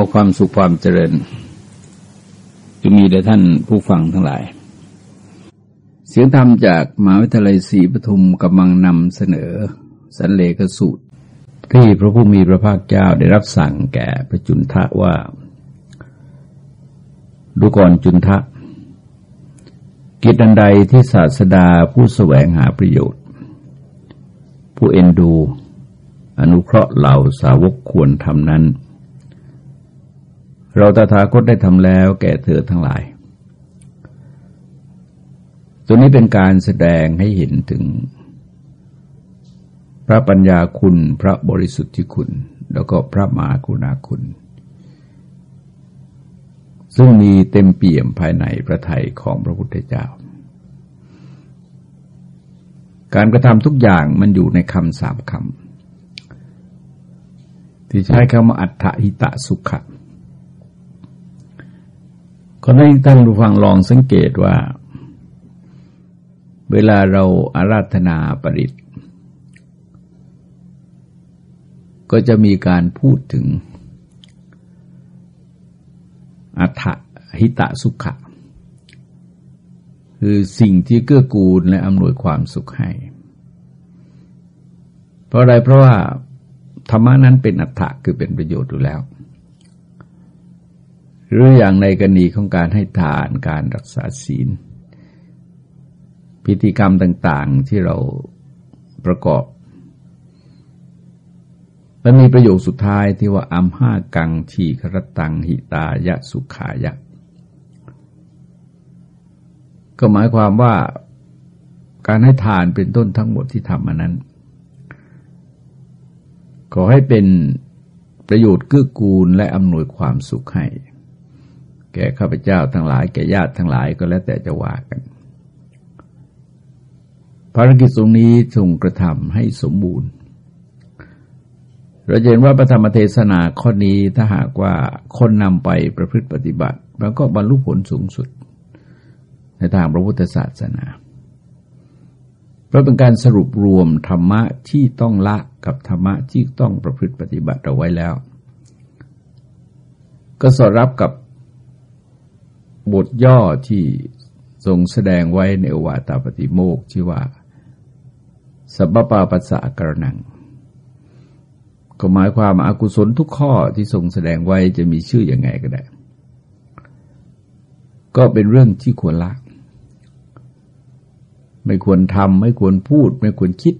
อความสุขความเจริญจะมีแด่ท่านผู้ฟังทั้งหลาย เสียงธรรมจากมหาวิทยาลัยศรีปทุมกำลังนำเสนอ สันเลขสูตร ที่พระผู้มีพระภาคเจ้าได้รับสั่งแก่พระจุนทะว่า ดูก่อนจุนทะ กิจอันใดที่ศาสดาผู้แสวงหาประโยชน์ ผู้เอ็นดู อนุเคราะห์เหล่าสาวกควรทำนั้น เราตถาคตได้ทำแล้วแก่เธอทั้งหลาย ตัวนี้เป็นการแสดงให้เห็นถึง พระปัญญาคุณพระบริสุทธิคุณ แล้วก็พระมหากุณาคุณ ซึ่งมีเต็มเปี่ยมภายในพระทัยของพระพุทธเจ้า การกระทำทุกอย่างมันอยู่ในคำสามคำที่ใช้คำว่าอัฏฐหิตะสุขะ ก็ให้ท่านผู้ฟังลองสังเกตว่า เวลาเราอาราธนาปริตก็จะมีการพูดถึง อัฏฐหิตะสุขะ คือสิ่งที่เกื้อกูลและอำนวยความสุขให้ เพราะอะไรเพราะว่าธรรมะนั้นเป็นอัฏฐะคือเป็นประโยชน์อยู่แล้ว หรืออย่างในกรณีของการให้ทานการรักษาศีล พิธีกรรมต่าง ๆ ที่เราประกอบและมีประโยคสุดท้ายที่ว่าอัมห้ากังทีครตังหิตายะสุขายะ ก็หมายความว่าการให้ทานเป็นต้นทั้งหมดที่ทำมานั้น ขอให้เป็นประโยชน์เกื้อกูลและอำนวยความสุขให้ แก่ข้าพเจ้าทั้งหลายแก่ญาติทั้งหลายก็แล้วแต่จะว่ากัน ภารกิจตรงนี้ทรงกระทำให้สมบูรณ์เราเห็นว่าพระธรรมเทศนาข้อนี้ถ้าหากว่าคนนำไปประพฤติปฏิบัติ มันก็บรรลุผลสูงสุด ในทางพระพุทธศาสนา เพราะเป็นการสรุปรวมธรรมะที่ต้องละกับธรรมะที่ต้องประพฤติปฏิบัติเอาไว้แล้ว ก็สอดรับกับ บทย่อที่ทรงแสดงไว้ในอวาตาปฏิโมกชื่อว่า สัพปาปัสสะกรนัง ก็หมายความอากุศลทุกข้อที่ทรงแสดงไว้จะมีชื่ออยังไงก็ได้ ก็เป็นเรื่องที่ควรละ ไม่ควรทำไม่ควรพูด ไม่ควรคิด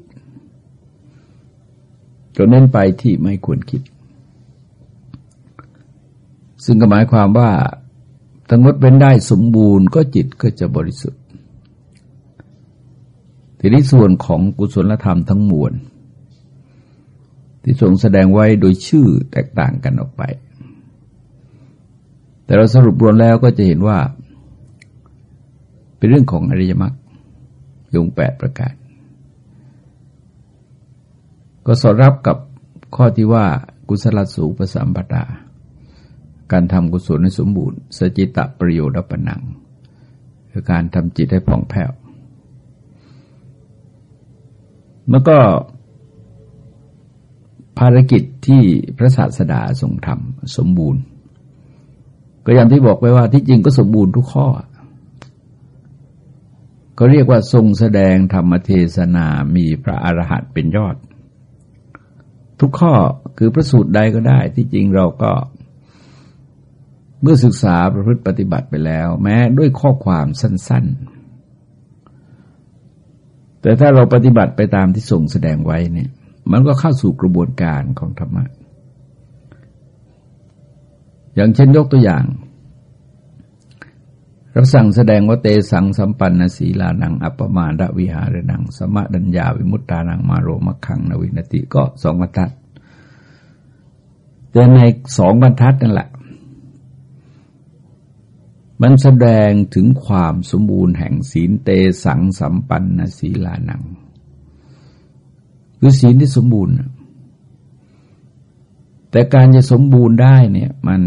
ก็เน้นไปที่ไม่ควรคิด ซึ่งก็หมายความว่า ถ้างดเป็นได้สมบูรณ์ก็จิตก็จะบริสุทธิ์ ทีนี้ส่วนของกุศลธรรมทั้งมวล ที่ทรงแสดงไว้โดยชื่อแตกต่างกันออกไป แต่เราสรุปรวมแล้วก็จะเห็นว่า เป็นเรื่องของอริยมรรคยงแปดประการ ก็สอดรับกับข้อที่ว่ากุศลสูงประสัมปทา การทำกุศลให้สมบูรณ์ สจิตะประโยชน์ปนัง คือการทำจิตให้ผ่องแผ้วมันก็ภารกิจที่พระศาสดาทรงทำสมบูรณ์ ก็อย่างที่บอกไว้ว่าที่จริงก็สมบูรณ์ทุกข้อ ก็เรียกว่าทรงแสดงธรรมเทศนามีพระอรหันต์เป็นยอด ทุกข้อคือพระสูตรใดก็ได้ ที่จริงเราก็ เมื่อศึกษาประพฤติปฏิบัติไปแล้ว แม้ด้วยข้อความสั้น ๆ แต่ถ้าเราปฏิบัติไปตามที่ส่งแสดงไว้เนี่ย มันก็เข้าสู่กระบวนการของธรรมะ อย่างเช่นยกตัวอย่างรับสั่งแสดงว่าเตสังสัมปันนสีลานัง อัปปมาดวิหารนัง สมะดัญญาวิมุตตานังมาโรมะขังนวินติก็สองบรรทัดแต่ในสองบรรทัดนั่นแหละ มันแสดงถึงความสมบูรณ์แห่งศีลเตสังสัมปันนศีลานังคือศีลที่สมบูรณ์ แต่การจะสมบูรณ์ได้เนี่ยมัน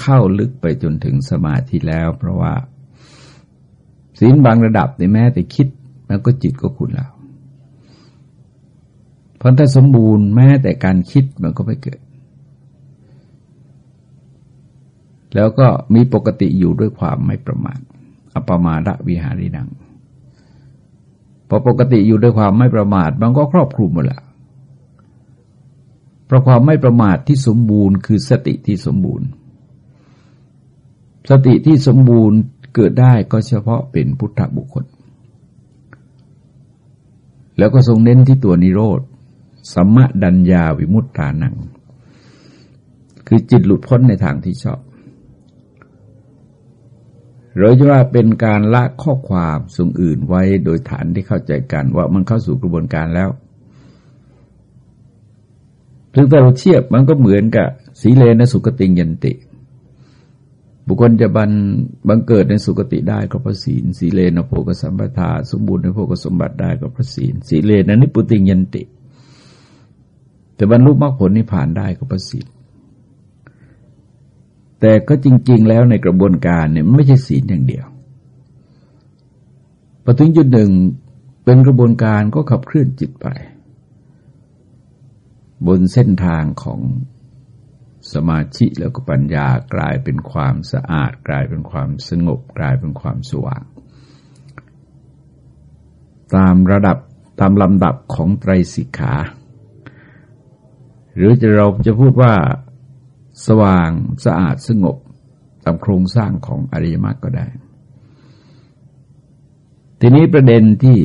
เข้าลึกไปจนถึงสมาธิแล้ว เพราะว่า ศีลบางระดับในแม้แต่คิดแล้วก็จิตก็คุณแล้วเพราะถ้าสมบูรณ์แม้แต่การคิดมันก็ไม่เกิด แล้วก็มีปกติอยู่ด้วยความไม่ประมาทอปมาดวิหารินัง พอปกติอยู่ด้วยความไม่ประมาทมันก็ครอบคลุมหมดละเพราะความไม่ประมาทที่สมบูรณ์คือสติที่สมบูรณ์ สติที่สมบูรณ์เกิดได้ก็เฉพาะเป็นพุทธบุคคล แล้วก็ทรงเน้นที่ตัวนิโรธสัมมดัญญาวิมุตตานัง คือจิตหลุดพ้นในทางที่ชอบ หรือว่าเป็นการละข้อความส่งอื่นไว้โดยฐานที่เข้าใจกันว่ามันเข้าสู่กระบวนการแล้วถึงแต่เราเทียบมันก็เหมือนกับสีเลนสุกติงยันติ บุคคลจะบันบังเกิดในสุกติได้ก็พระศีล สีเลนโภกสัมปทา สมบูรณ์ในโภกสมบัติได้ก็พระศีล สีเลนนิปุติงยันติ แต่บรรลุมรรคผลนิพพานได้ก็พระศีล แต่ก็จริง ๆ แล้วในกระบวนการเนี่ยไม่ใช่ศีลอย่างเดียวพอถึงจุดหนึ่งเป็นกระบวนการก็ขับเคลื่อนจิตไป บนเส้นทางของสมาธิแล้วก็ปัญญากลายเป็นความสะอาด กลายเป็นความสงบ กลายเป็นความสว่าง ตามระดับตามลำดับของไตรสิกขา หรือจะเราจะพูดว่า สว่างสะอาดสงบตามโครงสร้างของอริยมรรคก็ได้ ทีนี้ประเด็นที่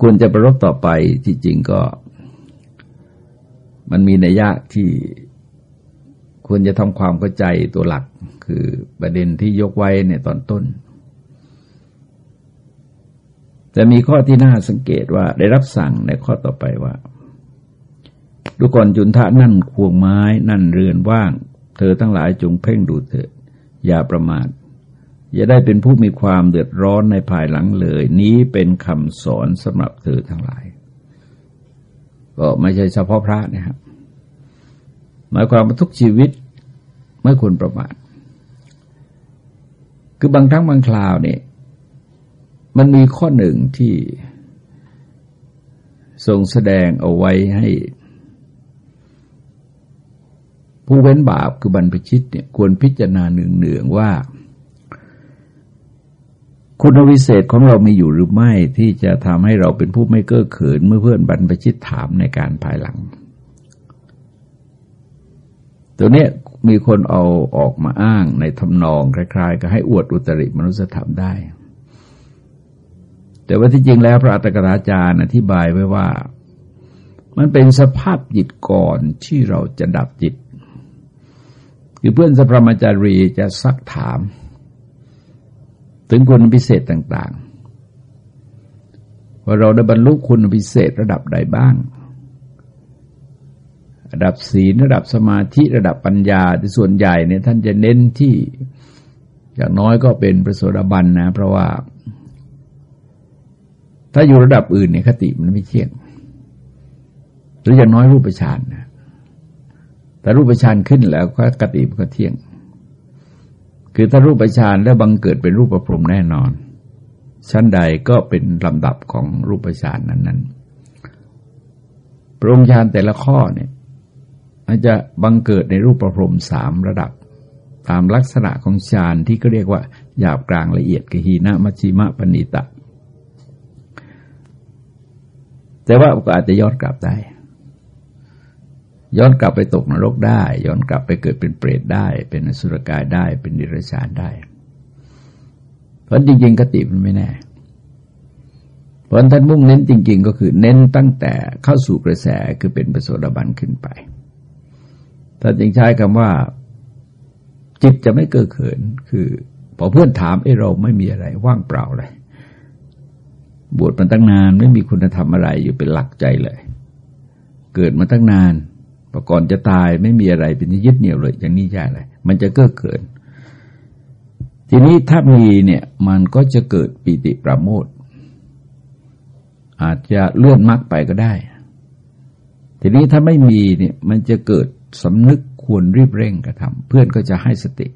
ควรจะประรบต่อไปที่จริงก็ มันมีนัยยะที่ควรจะทำความเข้าใจตัวหลักคือประเด็นที่ยกไว้ในตอนต้นจะมีข้อที่น่าสังเกตว่าได้รับสั่งในข้อต่อไปว่า ดูก่อนจุนทะนั่นควงไม้นั่นเรือนว่าง เธอทั้งหลายจงเพ่งดูเถิดอย่าประมาทอย่าได้เป็นผู้มีความเดือดร้อนในภายหลังเลย นี้เป็นคำสอนสำหรับเธอทั้งหลาย ก็ไม่ใช่เฉพาะพระนะครับหมายความว่าทุกชีวิตไม่ควรประมาทคือบางครั้งบางคราวเนี่ย มันมีข้อหนึ่งที่ทรงแสดงเอาไว้ให้ ผู้เว้นบาปคือบรรพชิตเนี่ยควรพิจารณาหนึ่งเนืองว่า คุณวิเศษของเรามีอยู่หรือไม่ที่จะทำให้เราเป็นผู้ไม่เก้อเขินเมื่อเพื่อนบรรพชิตถามในการภายหลัง ตัวเนี้ยมีคนเอาออกมาอ้างในทำนองคล้ายๆก็ให้อวดอุตริมนุสธรรมได้ แต่ว่าที่จริงแล้วพระอัตถกราจารย์อธิบายไว้ว่า มันเป็นสภาพจิตก่อนที่เราจะดับจิต คือเพื่อนสัพพมจารีจะซักถาม ถึงคุณพิเศษต่าง ๆ ว่าเราได้บรรลุคุณพิเศษระดับใดบ้าง ระดับศีลระดับสมาธิระดับปัญญาที่ส่วนใหญ่เนี่ยท่านจะเน้นที่อย่างน้อยก็เป็นพระโสดาบันนะ เพราะว่า ถ้าอยู่ระดับอื่นเนี่ยคติมันไม่เที่ยงหรืออย่างน้อยรูปฌานนะ แต่รูปฌานขึ้นแล้วก็กติมันก็เที่ยง คือถ้ารูปฌานแล้วบังเกิดเป็นรูปประพรมแน่นอน ชั้นใดก็เป็นลำดับของรูปฌานนั้นๆ ปรมฌานแต่ละข้อเนี่ยอาจจะบังเกิดในรูปประพรมสามระดับ ตามลักษณะของฌานที่ก็เรียกว่าหยาบกลางละเอียดกหีนะมัชิมะปณิตะ แต่ว่าก็อาจจะย้อนกลับได้ ย้อนกลับไปตกนรกได้ ย้อนกลับไปเกิดเป็นเปรตได้ เป็นอสุรกายได้ เป็นดิรชานได้ เพราะจริงๆกติมันไม่แน่ เพราะท่านมุ่งเน้นจริง ๆ ก็คือเน้นตั้งแต่เข้าสู่กระแสคือเป็นประโสดาบันขึ้นไปท่านจึงใช้คำว่า จิตจะไม่เกิดเขิน คือพอเพื่อนถามไอ้เราไม่มีอะไรว่างเปล่าเลยบวชมาตั้งนานไม่มีคุณธรรมอะไรอยู่เป็นหลักใจเลย เกิดมาตั้งนาน พอก่อนจะตายไม่มีอะไรเป็นยึดเหนี่ยวเลย อย่างนี้ใช่เลยมันจะเก้อเกิน ทีนี้ถ้ามีเนี่ยมันก็จะเกิดปีติประโมทอาจจะเลื่อนมรรคไปก็ได้ ทีนี้ถ้าไม่มีเนี่ยมันจะเกิดสำนึกควรรีบเร่งกระทำเพื่อนก็จะให้สติ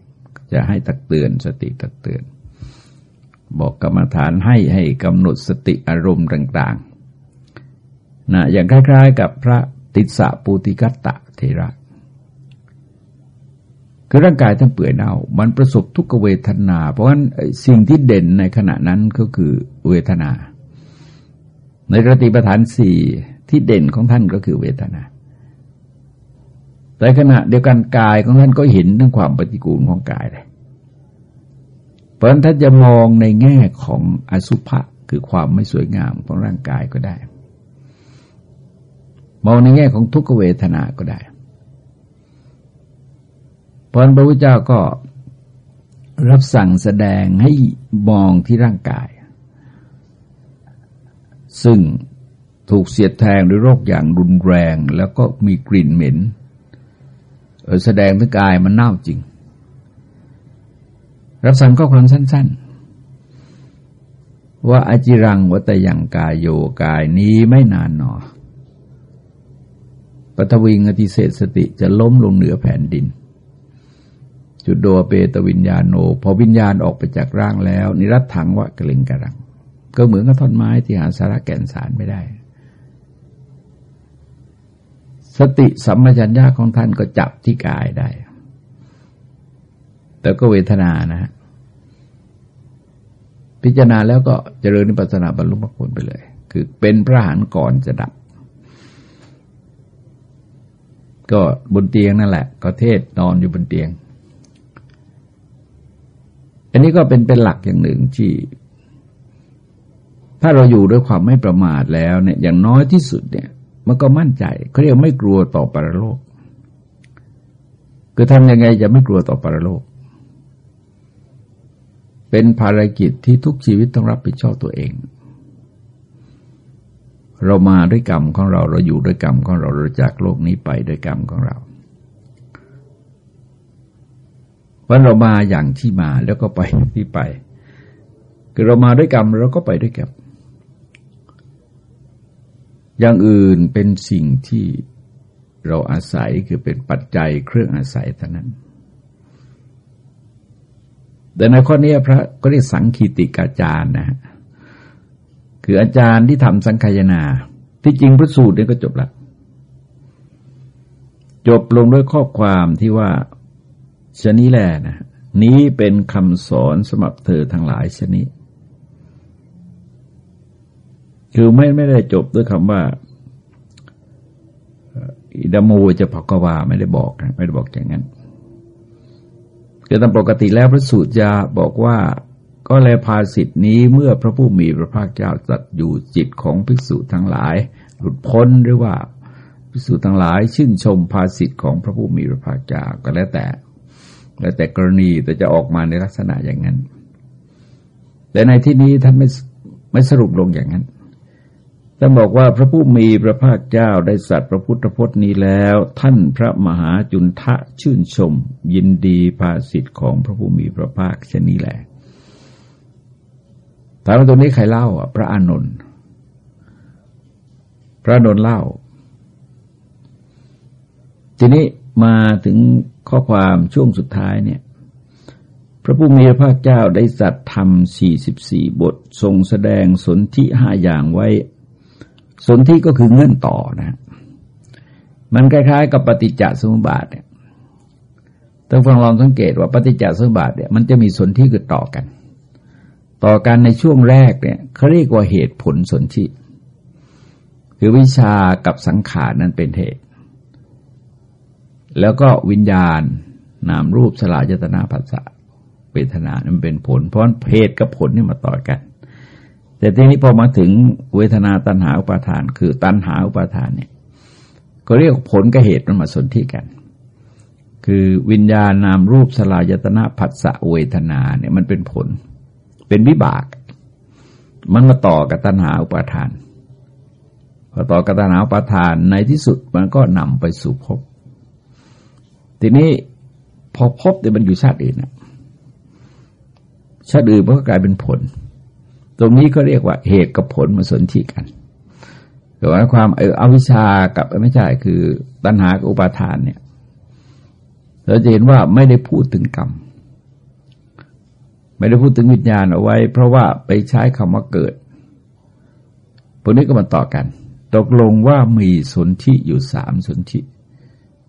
จะให้ตักเตือนสติตักเตือน บอกกรรมฐานให้ให้กำหนดสติอารมณ์ต่างๆนะอย่างคล้าย ๆ กับพระ ติสสะปูติกัตตะเทระคือร่างกายท่านเปื่อยเน่า มันประสบทุกเวทนา เพราะฉะนั้นสิ่งที่เด่นในขณะนั้นก็คือเวทนา ในกติปฐานสี่ที่เด่นของท่านก็คือเวทนา แต่ขณะเดียวกันกายของท่านก็เห็นเรื่องความปฏิกูลของกายเลยเพราะฉะนั้นท่านจะมองในแง่ของอสุภะคือความไม่สวยงามของร่างกายก็ได้ มองในแง่ของทุกขเวทนาก็ได้พระพระพุทธเจ้าก็รับสั่งแสดงให้มองที่ร่างกาย ซึ่งถูกเสียดแทงด้วยโรคอย่างรุนแรง แล้วก็มีกลิ่นเหม็น แสดงถึงกายมันเน่าจริง รับสั่งก็ความสั้น ๆ ว่าอาจิรังวัตยังกายโยกายนี้ไม่นานหนอ ปฐวิงอติเศษสติจะล้มลงเหนือแผ่นดิน จุดโดเปตวิญญาโน พอวิญญาณออกไปจากร่างแล้ว นิรัตถังวะกลิงกระรัง ก็เหมือนกับท่อนไม้ที่หาสาระแก่นสารไม่ได้ สติสัมปชัญญะของท่านก็จับที่กายได้ แต่ก็เวทนานะฮะพิจารณาแล้วก็เจริญนิพพานาบรรลุมรรคผลไปเลย คือเป็นพระหานก่อนจะดับ ก็บนเตียงนั่นแหละ ก็เทศนอนอยู่บนเตียง อันนี้ก็เป็นเป็นหลักอย่างหนึ่งที่ ถ้าเราอยู่ด้วยความไม่ประมาทแล้วเนี่ยอย่างน้อยที่สุดเนี่ย มันก็มั่นใจเขาเรียกไม่กลัวต่อปรโลกคือทำยังไงจะไม่กลัวต่อปรโลก เป็นภารกิจที่ทุกชีวิตต้องรับผิดชอบตัวเอง เรามาด้วยกรรมของเราเราอยู่ด้วยกรรมของเราเราจากโลกนี้ไปด้วยกรรมของเราวันเรามาอย่างที่มาแล้วก็ไปที่ไป คือเรามาด้วยกรรมเราก็ไปด้วยกรรมอย่างอื่นเป็นสิ่งที่เราอาศัยคือเป็นปัจจัยเครื่องอาศัยเท่านั้น แต่ในข้อนี้พระก็เรียกสังคีติกาจารนะฮะ คืออาจารย์ที่ทำสังขยนา ที่จริงพระสูตรนี่ก็จบละจบลงด้วยข้อความที่ว่าชนี้แหละนะนี้เป็นคำสอนสำหรับเธอทั้งหลายชนิดคือไม่ไม่ได้จบด้วยคำว่าอิดโมจะภกวาไม่ได้บอกนะไม่ได้บอกอย่างนั้นคือตามปกติแล้วพระสูตรจะบอกว่า ก็แลภาสิทธินี้เมื่อพระผู้มีพระภาคเจ้าจัดอยู่จิตของภิกษุทั้งหลาย หลุดพ้นหรือว่าภิกษุทั้งหลาย ชื่นชมภาสิทธิของพระผู้มีพระภาคเจ้าก็แล้วแต่ แล้วแต่กรณีแต่จะออกมาในลักษณะอย่างนั้น แต่ในที่นี้ท่านไม่ไม่สรุปลงอย่างนั้นท่านบอกว่าพระผู้มีพระภาคเจ้าได้สัตว์พระพุทธพจน์นี้แล้ว ท่านพระมหาจุนทะชื่นชม ยินดีภาสิทธิ์ของพระผู้มีพระภาคเช่นนี้แหละ ถามว่าตรงนี้ใครเล่าอะ พระอานนท์พระอนนท์เล่า ทีนี้มาถึงข้อความช่วงสุดท้ายเนี่ย พระผู้มีพระภาคเจ้าได้สัตว์ธรรมสี่สิบสี่บท ทรงแสดงสนธิห้าอย่างไว้ สนธิก็คือเงื่อนต่อนะ มันคล้ายๆ กับปฏิจจสมุปบาทเนี่ยต้องฟังลองสังเกตว่าปฏิจจสมุปบาทเนี่ยมันจะมีสนธิคือต่อกัน ต่อกันในช่วงแรกเนี่ยเขาเรียกว่าเหตุผลสนธิคือวิชากับสังขารนั้นเป็นเหตุ แล้วก็วิญญาณนามรูปสลายตนาภัสสะเวทนามันเป็นผล เพราะเพศกับผลนี่มาต่อกัน แต่ทีนี้พอมาถึงเวทนาตัณหาอุปาทาน คือตัณหาอุปาทานเนี่ยก็เรียกผลกับเหตุมันมาสนที่กัน คือวิญญาณนามรูปสลายตนาผัสสะเวทนาเนี่ยมันเป็นผล เป็นวิบาก มันมาต่อกับตัณหาอุปาทานพอต่อกับตัณหาอุปาทานในที่สุดมันก็นำไปสู่ภพทีนี้พอพบแต่มันอยู่ชาติอื่นนะชาติอื่นมันก็กลายเป็นผล ตรงนี้ก็เรียกว่าเหตุกับผลมาสนที่กันแต่ว่าความเอออวิชากับไม่ใช่คือตัณหากับอุปาทานเนี่ย เราจะเห็นว่าไม่ได้พูดถึงกรรม ไม่ได้พูดถึงวิญญาณเอาไว้ เพราะว่าไปใช้คำว่าเกิดพวกนี้ก็มาต่อกัน ตกลงว่ามีสนธิอยู่สามสนธิ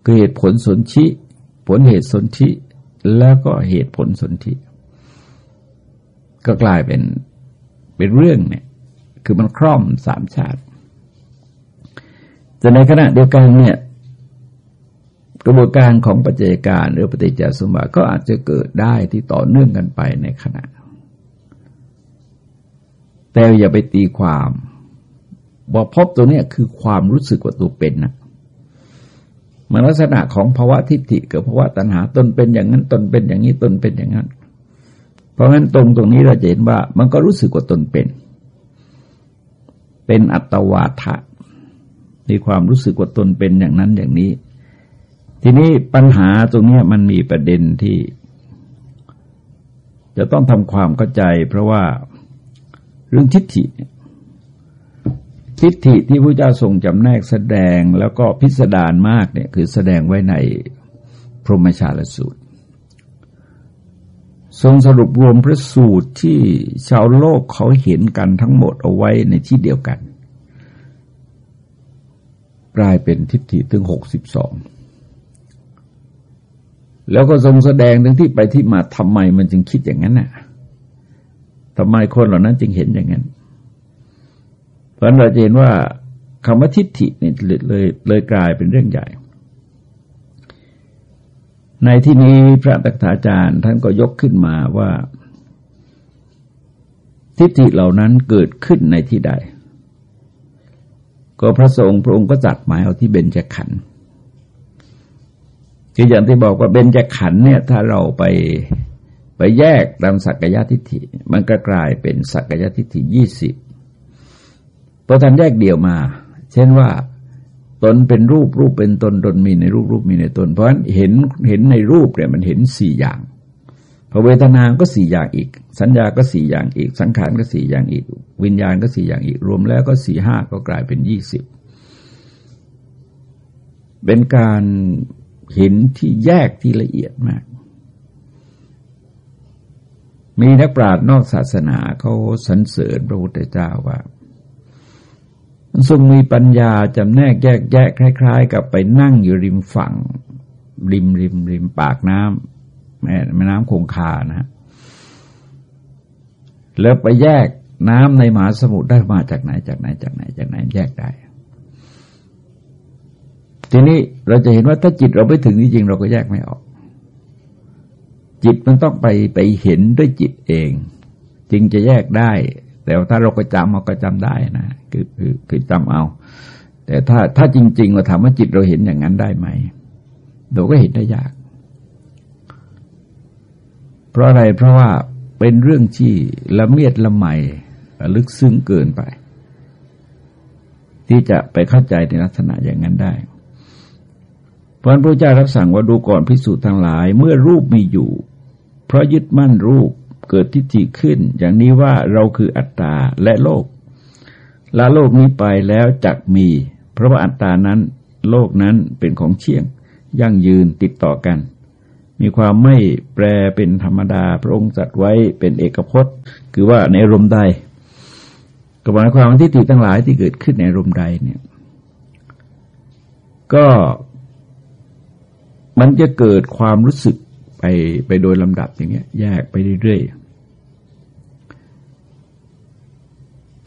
คือเหตุผลสนชิผลเหตุสนธิแล้วก็เหตุผลสนธิก็กลายเป็นเป็นเรื่องเนี่ย คือมันคร่อมสามชาติแต่ในขณะเดียวกันเนี่ย กระบวนการของปัจจัยการหรือปฏิจจสมบัติก็อาจจะเกิดได้ที่ต่อเนื่องกันไปในขณะ แต่อย่าไปตีความว่าพบตัวเนี้ยคือความรู้สึกว่าตัวเป็นนะมันลักษณะของภาวะทิฏฐิกับภาวะตัณหาตนเป็นอย่างนั้นตนเป็นอย่างนี้ตนเป็นอย่างนั้น เพราะงั้นตรงตรงนี้เราจะเห็นว่า มันก็รู้สึกว่าตนเป็น เป็นอัตวาทะมีความรู้สึกว่าตนเป็นอย่างนั้นอย่างนี้ ทีนี้ปัญหาตรงนี้มันมีประเด็นที่ จะต้องทำความเข้าใจ เพราะว่าเรื่องทิฏฐิทิฏฐิที่พระเจ้าทรงจำแนกแสดงแล้วก็พิสดารมากเนี่ยคือแสดงไว้ในพรหมชาลสูตร ทรงสรุปรวมพระสูตรที่ชาวโลกเขาเห็นกันทั้งหมดเอาไว้ในที่เดียวกัน กลายเป็นทิฏฐิถึงหกสิบสอง แล้วก็ทรงแสดงถึงที่ไปที่มาทำไมมันจึงคิดอย่างนั้นน่ะทำไมคนเหล่านั้นจึงเห็นอย่างนั้น เพราะเราจะเห็นว่าคำว่าทิฏฐินี่เลยเลยกลายเป็นเรื่องใหญ่ ในที่นี้พระตักถาจารย์ท่านก็ยกขึ้นมาว่า ทิฏฐิเหล่านั้นเกิดขึ้นในที่ใด ก็พระสงฆ์พระองค์ก็จัดหมายเอาที่เบญจขันธ์ คืออย่างที่บอกว่าเบญจขันธ์เนี่ย ถ้าเราไปไปแยกตามสักยะทิฏฐิ มันก็กลายเป็นสักยะทิฏฐิยี่สิบพอท่านแยกเดี่ยวมา เช่นว่าตนเป็นรูปรูปเป็นตนตนมีในรูปรูปมีในตน เพราะฉะนั้นเห็นเห็นในรูปเนี่ยมันเห็นสี่อย่างพอเวทนาก็สี่อย่างอีก สัญญาก็สี่อย่างอีก สังขารก็สี่อย่างอีก วิญญาณก็สี่อย่างอีก รวมแล้วก็สี่ห้าก็กลายเป็นยี่สิบเป็นการ เห็นที่แยกที่ละเอียดมาก มีนักปราชญ์นอกศาสนาเขาสรรเสริญพระพุทธเจ้าว่าทรงมีปัญญาจำแนกแยกแยกคล้าย ๆ กับไปนั่งอยู่ริมฝั่ง ริมริมริมปากน้ำแม่แม่น้ำคงคานะฮะแล้วไปแยกน้ำในมหาสมุทรได้มาจากไหนจากไหนจากไหนจากไหนแยกได้ ทีนี้เราจะเห็นว่าถ้าจิตเราไปถึงจริงเราก็แยกไม่ออก จิตมันต้องไปไปเห็นด้วยจิตเอง จึงจะแยกได้ แต่ถ้าเราก็จำเราก็จำได้นะคือคือคือจำเอา แต่ถ้าถ้าจริงๆเราถามว่าจิตเราเห็นอย่างนั้นได้ไหมเราก็เห็นได้ยาก เพราะอะไรเพราะว่าเป็นเรื่องที่ละเมียดละไมลึกซึ้งเกินไป ที่จะไปเข้าใจในลักษณะอย่างนั้นได้ เพราะพระเจ้ารับสั่งว่าดูก่อนพิสูจน์ทั้งหลาย เมื่อรูปมีอยู่ เพราะยึดมั่นรูปเกิดทิฏฐิขึ้น อย่างนี้ว่าเราคืออัตตาและโลกลาโลกนี้ไปแล้วจักมี เพราะว่าอัตตานั้น โลกนั้นเป็นของเชี่ยง ยั่งยืนติดต่อกัน มีความไม่แปรเป็นธรรมดาพระองค์จัดไว้เป็นเอกพจน์ คือว่าในรมใดกับหมายความที่ติทั้งหลายที่เกิดขึ้นในรมใดเนี่ย ก็ มันจะเกิดความรู้สึกไปไปโดยลำดับอย่างเงี้ย แยกไปเรื่อยๆ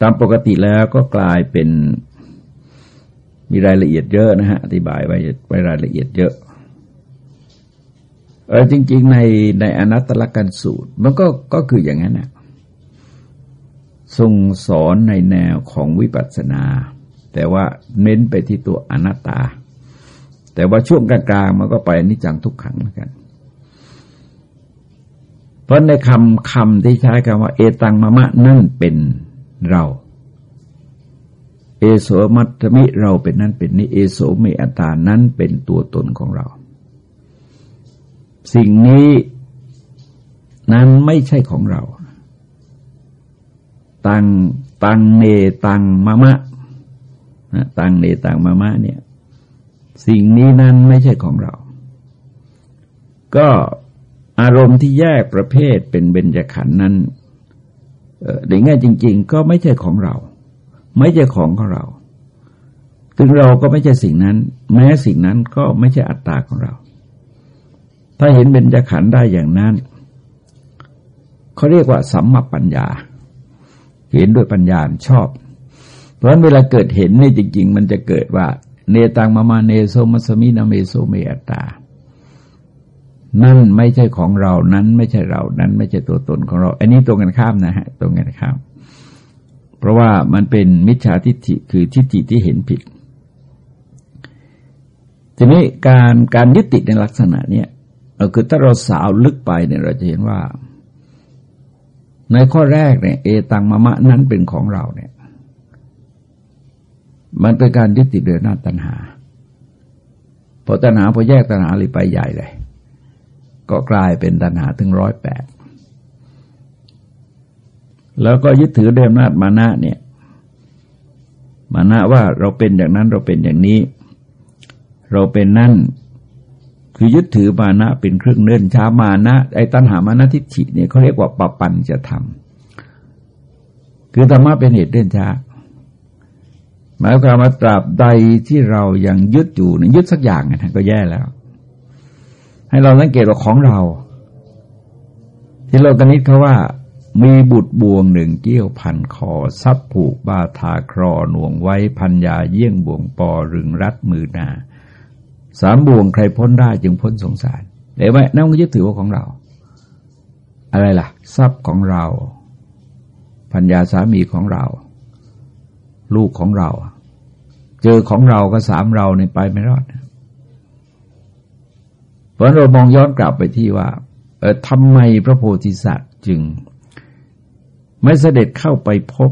ตามปกติแล้วก็กลายเป็นมีรายละเอียดเยอะนะฮะ อธิบายไว้ไว้รายละเอียดเยอะเออจริง ๆ ในในอนัตตลกันสูตร มันก็ก็คืออย่างนั้นนะทรงสอนในแนวของวิปัสสนา แต่ว่าเน้นไปที่ตัวอนัตตา แต่ว่าช่วงกลางๆมันก็ไปนิจังทุกขังเหมือนกัน เพราะในคำคำที่ใช้คำว่า เอตังมะมะนั่นเป็นเรา เอโสมัตมิเราเป็นนั่นเป็นนี้เอโสเมอัตานั้นเป็นตัวตนของเรา สิ่งนี้นั้นไม่ใช่ของเรา ตังตังเนตังมะมะตังเนตังมะมะเนี่ย สิ่งนี้นั้นไม่ใช่ของเรา ก็อารมณ์ที่แยกประเภทเป็นเบญจขันธ์นั้นในแง่จริง ๆ ก็ไม่ใช่ของเรา ไม่ใช่ของของเราถึงเราก็ไม่ใช่สิ่งนั้น แม้สิ่งนั้นก็ไม่ใช่อัตตาของเรา ถ้าเห็นเป็นจขันได้อย่างนั้นเขาเรียกว่าสัมมัปปัญญา เห็นด้วยปัญญาชอบ เพราะฉะนั้นเวลาเกิดเห็นนี่จริง ๆ มันจะเกิดว่า เนตังมะมะ เนโสหะมัสมินะ เมโส อัตตา นั่นไม่ใช่ของเรานั้นไม่ใช่เรา นั้นไม่ใช่ตัวตนของเรา อันนี้ตรงกันข้ามนะฮะตรงกันข้าม เพราะว่ามันเป็นมิจฉาทิฏฐิคือทิฏฐิที่เห็นผิด ทีนี้การการยึดติดในลักษณะเนี้ยคือถ้าเราสาวลึกไปเนี่ยเราจะเห็นว่า ในข้อแรกเนี่ย เอตังมะมะนั้นเป็นของเราเนี่ย มันเป็นการยึดติดเดือหน้าตัณหา พอตัณหาพอแยกตัณหาเลยไปใหญ่เลย ก็กลายเป็นตัณหาถึงร้อยแปดแล้วก็ยึดถือเดิมนาจมานะเนี่ย มานะว่าเราเป็นอย่างนั้นเราเป็นอย่างนี้ เราเป็นนั่น คือยึดถือมานะเป็นเครื่องเนื่นช้ามานะไอ้ตัณหามานะทิฏฐิเนี่ยเขาเรียกว่าปปันจะทำคือธรรมะเป็นเหตุเนื่นช้า หมายความว่าตราบใดที่เรายังยึดอยู่ยึดสักอย่างนะก็แย่แล้ว ให้เราสังเกตว่าของเรา ที่เราตอนนี้เขาว่า มีบุตรบ่วงหนึ่งเกี่ยวพันคอซับผูกบาทาครอหน่วงไว้พันยาเยี่ยงบ่วงปอรึงรัดมือนาสามบ่วงใครพ้นได้จึงพ้นสงสารเห็นไหมนั่นก็ยึดถือว่าของเรา อะไรล่ะ ทรัพย์ของเรา พัญญาสามีของเรา ลูกของเรา เจอของเราก็สามเราในไปไม่รอดเพราะเรามองย้อนกลับไปที่ว่าเออทำไมพระโพธิสัตว์จึง ไม่เสด็จเข้าไปพบ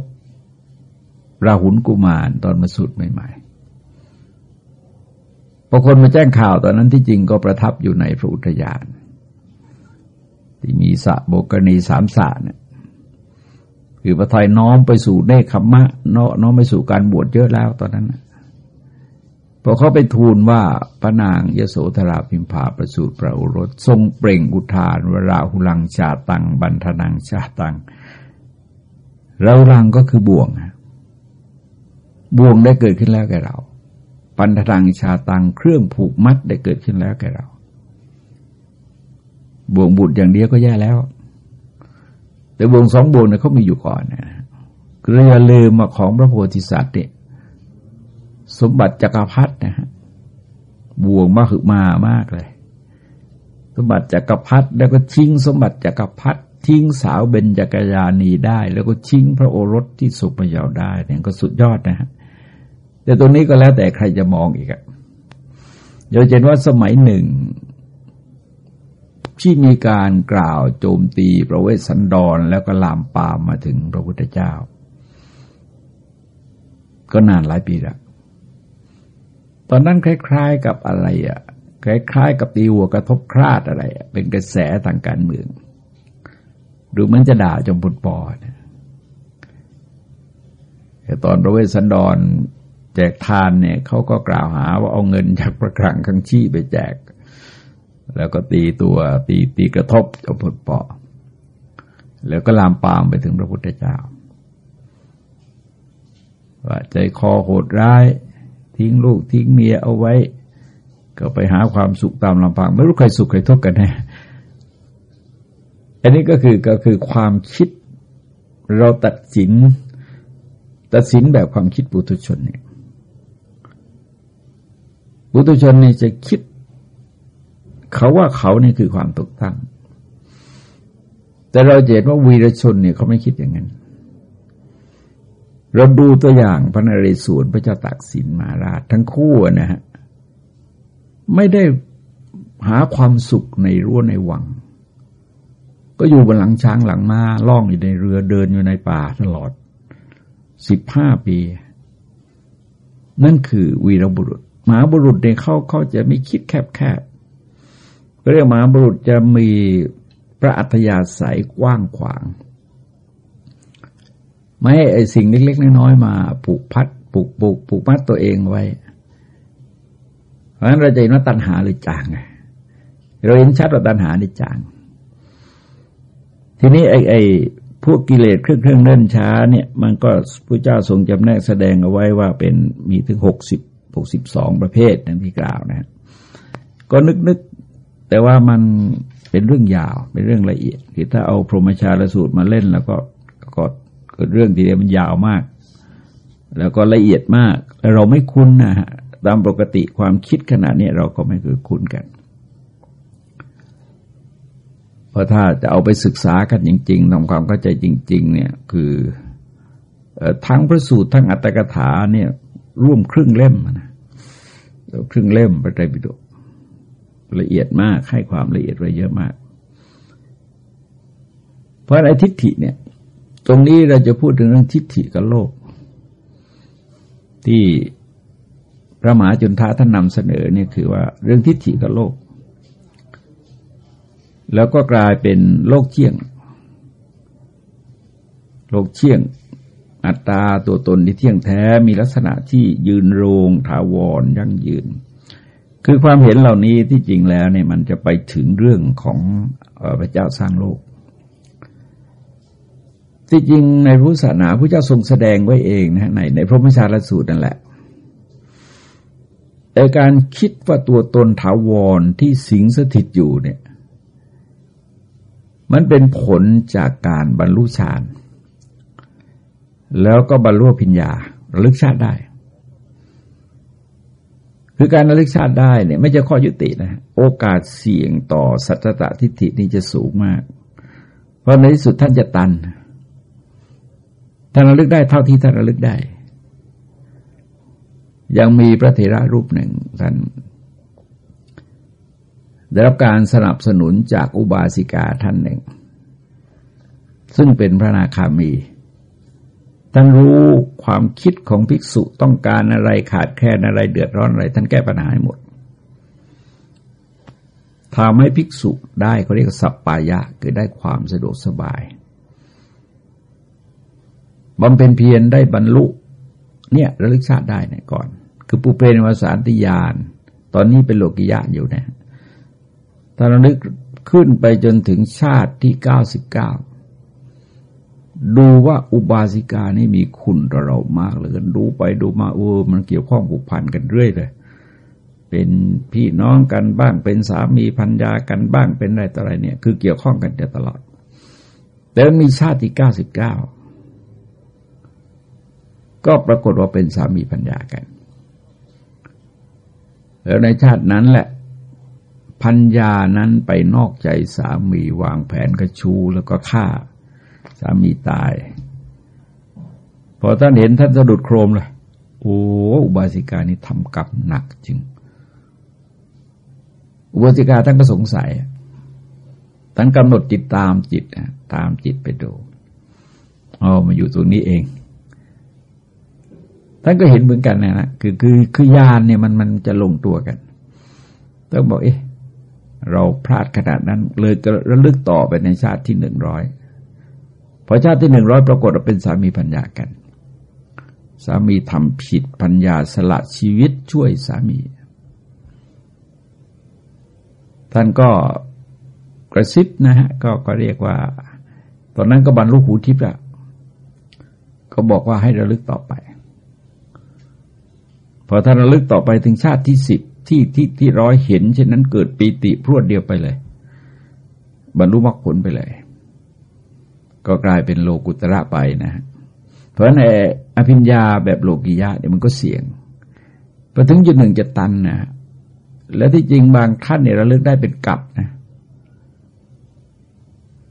ราหุลกุมารตอนมาสุดใหม่ๆพอคนมาแจ้งข่าวตอนนั้นที่จริงก็ประทับอยู่ในพระอุทยาน ที่มีสะโบกณีสามสะเนี่ย คือประทยน้อมไปสู่เนคขมะน้อมไปสู่การบวชเยอะแล้วตอนนั้นพอเขาไปทูลว่าพระนางยโสธราพิมพาประสูติพระโอรส ทรงเปล่งอุทานวราหุลังชาตัง บันทนังชาตังเราลังก็คือบ่วงบ่วงได้เกิดขึ้นแล้วแก่เราปันทังชาตังเครื่องผูกมัดได้เกิดขึ้นแล้วแก่เราบ่วงบุตรอย่างเดียวก็แย่แล้ว แต่วงสองวงเนี่ยเขามีอยู่ก่อนนะก็อย่าลืมมาของพระโพธิสัตว์เนี่ยสมบัติจักรพรรดินะฮะบ่วงมาหึมามากเลย สมบัติจักรพรรดิแล้วก็ชิงสมบัติจักรพรรดิทิ้งสาวเบญจกรยานีได้ แล้วก็ชิงพระโอรสที่สุขมยาวได้เนี่ยก็สุดยอดนะฮะแต่ตรงนี้ก็แล้วแต่ใครจะมองอีกอะเดี๋ยวเห็นว่าสมัยหนึ่ง ที่มีการกล่าวโจมตีพระเวสสันดรแล้วก็ลามปามมาถึงพระพุทธเจ้า ก็นานหลายปีล้วตอนนั้นคล้าย ๆ กับอะไรอะ่ะคล้ายๆกับตีหัวกระทบคราดอะไร เป็นกระแสทางการเมือง ดูมันจะด่าจมพุนปอนะแต่ตอนพระเวสสันดร แจกทานเนี่ยเขาก็กล่าวหาว่าเอาเงินจากประครังคังชี้ไปแจก แล้วก็ตีตัวตีตีกระทบจมพุทปอแล้วก็ลามปามไปถึงพระพุทธเจ้า ว่าใจคอโหดร้าย ทิ้งลูกทิ้งเมียเอาไว้ ก็ไปหาความสุขตามลำพัง ไม่รู้ใครสุขใครทุกข์กันแน่อันนี้ก็คือก็คือความคิดเราตัดสิน ตัดสินแบบความคิดปุถุชนเนี่ยบุตุชนนี่จะคิด เขาว่าเขานี่คือความถูกตั้งแต่เราเห็นว่าวีรชนเนี่ยเขาไม่คิดอย่างนั้น เราดูตัวอย่างพระนเรศวรพระเจ้าตากสินมาราชทั้งคู่นะฮะไม่ได้หาความสุขในรั้วในวัง ก็อยู่บนหลังช้างหลังมา้าล่องอยู่ในเรือเดินอยู่ในป่าตลอดสิบห้าปี นั่นคือวีรบุรุษ มหาบุรุษเนี่ยเขาเขาจะไม่คิดแคบแคบ เรียกมหาบุรุษจะมีพระอัธยาศัยกว้างขวาง ไม่ไอสิ่งเล็ก ๆ น้อยๆมาผูกพัดผูกผูกผูกมัดตัวเองไว้ เพราะฉะนั้นเราจะเห็นว่าตัณหาเลยจางไงเราเห็นชัดว่าตัณหานี่จาง ทีนี้ไอไอพวกกิเลสเครื่องเครื่องเนิ่นช้าเนี่ย มันก็พระเจ้าทรงจำแนกแสดงเอาไว้ว่าเป็นมีถึงหกสิบหกสิบสองประเภทนั่นที่กล่าวนะ ก็นึกนึก แต่ว่ามันเป็นเรื่องยาว เป็นเรื่องละเอียดคือถ้าเอาพรหมชาลสูตรมาเล่น แล้วก็ก็เกิดเรื่องทีเดียวมันยาวมาก แล้วก็ละเอียดมากเราไม่คุ้นนะฮะตามปกติความคิดขนาดนี้เราก็ไม่เคยคุ้นกันเพราะถ้าจะเอาไปศึกษากันจริงๆทำความเข้าใจจริง ๆ เนี่ยคือทั้งพระสูตรทั้งอัตถกถาเนี่ยร่วมครึ่งเล่มนะครึ่งเล่มพระไตรปิฎก ละเอียดมากให้ความละเอียดไว้เยอะมาก เพราะไอ้ทิฏฐิเนี่ย ตรงนี้เราจะพูดถึงเรื่องทิฏฐิกับโลก ที่พระมหาจุนทะท่านนำเสนอเนี่ยคือว่าเรื่องทิฏฐิกับโลก แล้วก็กลายเป็นโลกเชี่ยง โลกเชี่ยง อัตตาตัวตนที่เที่ยงแท้มีลักษณะที่ยืนโรงถาวรยั่งยืน คือความเห็นเหล่านี้ที่จริงแล้วเนี่ยมันจะไปถึงเรื่องของพระเจ้าสร้างโลก ที่จริงในพุทธศาสนาพระเจ้าทรงแสดงไว้เองนะในในพระมชาลสูตรนั่นแหละแต่การคิดว่าตัวตนถาวรที่สิงสถิตอยู่เนี่ย มันเป็นผลจากการบรรลุฌานแล้วก็บรรลุพิญญาระลึกชาติได้ คือการระลึกชาติได้เนี่ย ไม่ใช่ข้อยุตินะ โอกาสเสี่ยงต่อสัจตทิฏฐินี่จะสูงมาก เพราะในที่สุดท่านจะตันท่านระลึกได้เท่าที่ท่านระลึกได้ ยังมีพระเถระรูปหนึ่งท่านได้รับการสนับสนุนจากอุบาสิกาท่านหนึ่ง ซึ่งเป็นพระนาคามี ท่านรู้ความคิดของภิกษุต้องการอะไรขาดแคลนอะไรเดือดร้อนอะไร ท่านแก้ปัญหาให้หมดทำให้ภิกษุได้เขาเรียกสัปปายะคือได้ความสะดวกสบายบำเพ็ญเพียรได้บรรลุ เนี่ยระลึกชาติได้เนี่ยก่อน คือปุเพนวสานติยาน ตอนนี้เป็นโลกิยะอยู่นะถ้าระลึกขึ้นไปจนถึงชาติที่เก้าสิบเก้า ดูว่าอุบาสิกานี่มีคุณต่อเรามากเลยดูไปดูมาเออมันเกี่ยวข้องผูกพันกันเรื่อยเลย เป็นพี่น้องกันบ้างเป็นสามีพันยากันบ้างเป็นอะไรต่ออะไรเนี่ย คือเกี่ยวข้องกันตลอด แต่มีชาติที่เก้าสิบเก้าก็ปรากฏว่าเป็นสามีพันยากัน แล้วในชาตินั้นแหละพันยานั้นไปนอกใจสามีวางแผนกระชูแล้วก็ฆ่า สามีตาย พอท่านเห็นท่านสะดุดโครมเลย โอ้อุบาสิกานี่ทำกรรมหนักจริง อุบาสิกาท่านก็สงสัยท่านกำหนดจิตตามจิตตามจิตไปดูอ๋อมาอยู่ตรงนี้เองท่านก็เห็นเหมือนกันนะนะคือคือคือยานเนี่ยมันมันจะลงตัวกันต้องบอกเอ๊ะเราพลาดขนาดนั้น เลยระลึกต่อไปในชาติที่หนึ่งร้อย อชาติที่หนึ่งร้อยปรากฏว่าเป็นสามีพัญญากัน สามีทำผิดพัญญาสละชีวิตช่วยสามี ท่านก็กระซิบนะฮะก็ก็เรียกว่า ตอนนั้นก็บรรลุหูทิพย์แล้วก็บอกว่าให้ระลึกต่อไปพอท่านระลึกต่อไปถึงชาติที่สิบที่ที่ที่ร้อยเห็นเช่นนั้นเกิดปีติพรวดเดียวไปเลย บรรลุมรรคผลไปเลย ก็กลายเป็นโลกุตระไปนะเพราะในอภิญญาแบบโลกิยะเนี่ยมันก็เสี่ยงพอถึงจุดหนึ่งจะตันนะแล้วที่จริงบางท่านเนี่ยเราเลือกได้เป็นกับนะ